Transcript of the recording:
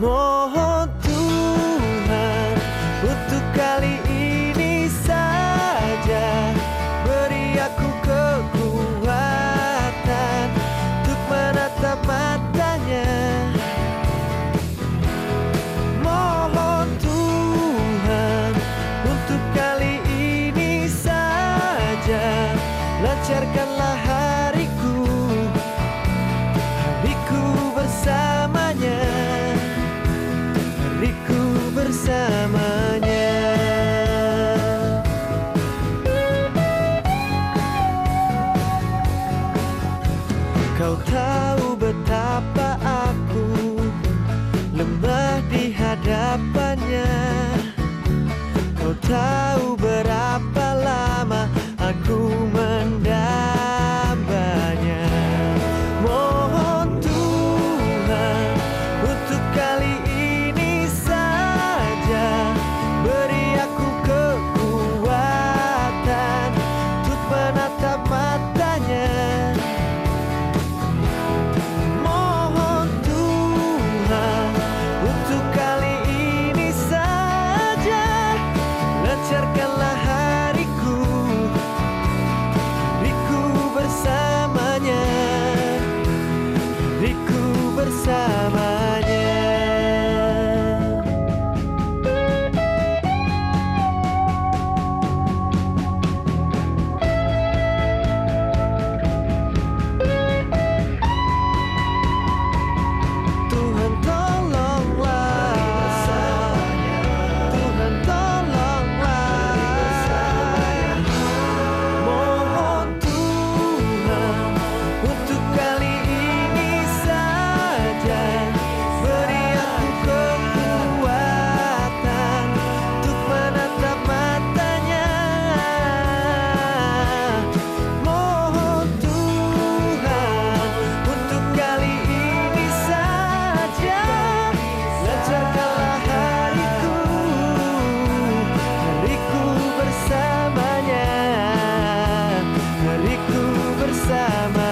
我 betapa aku lemah di hadapannya. Kau tahu berapa bersama.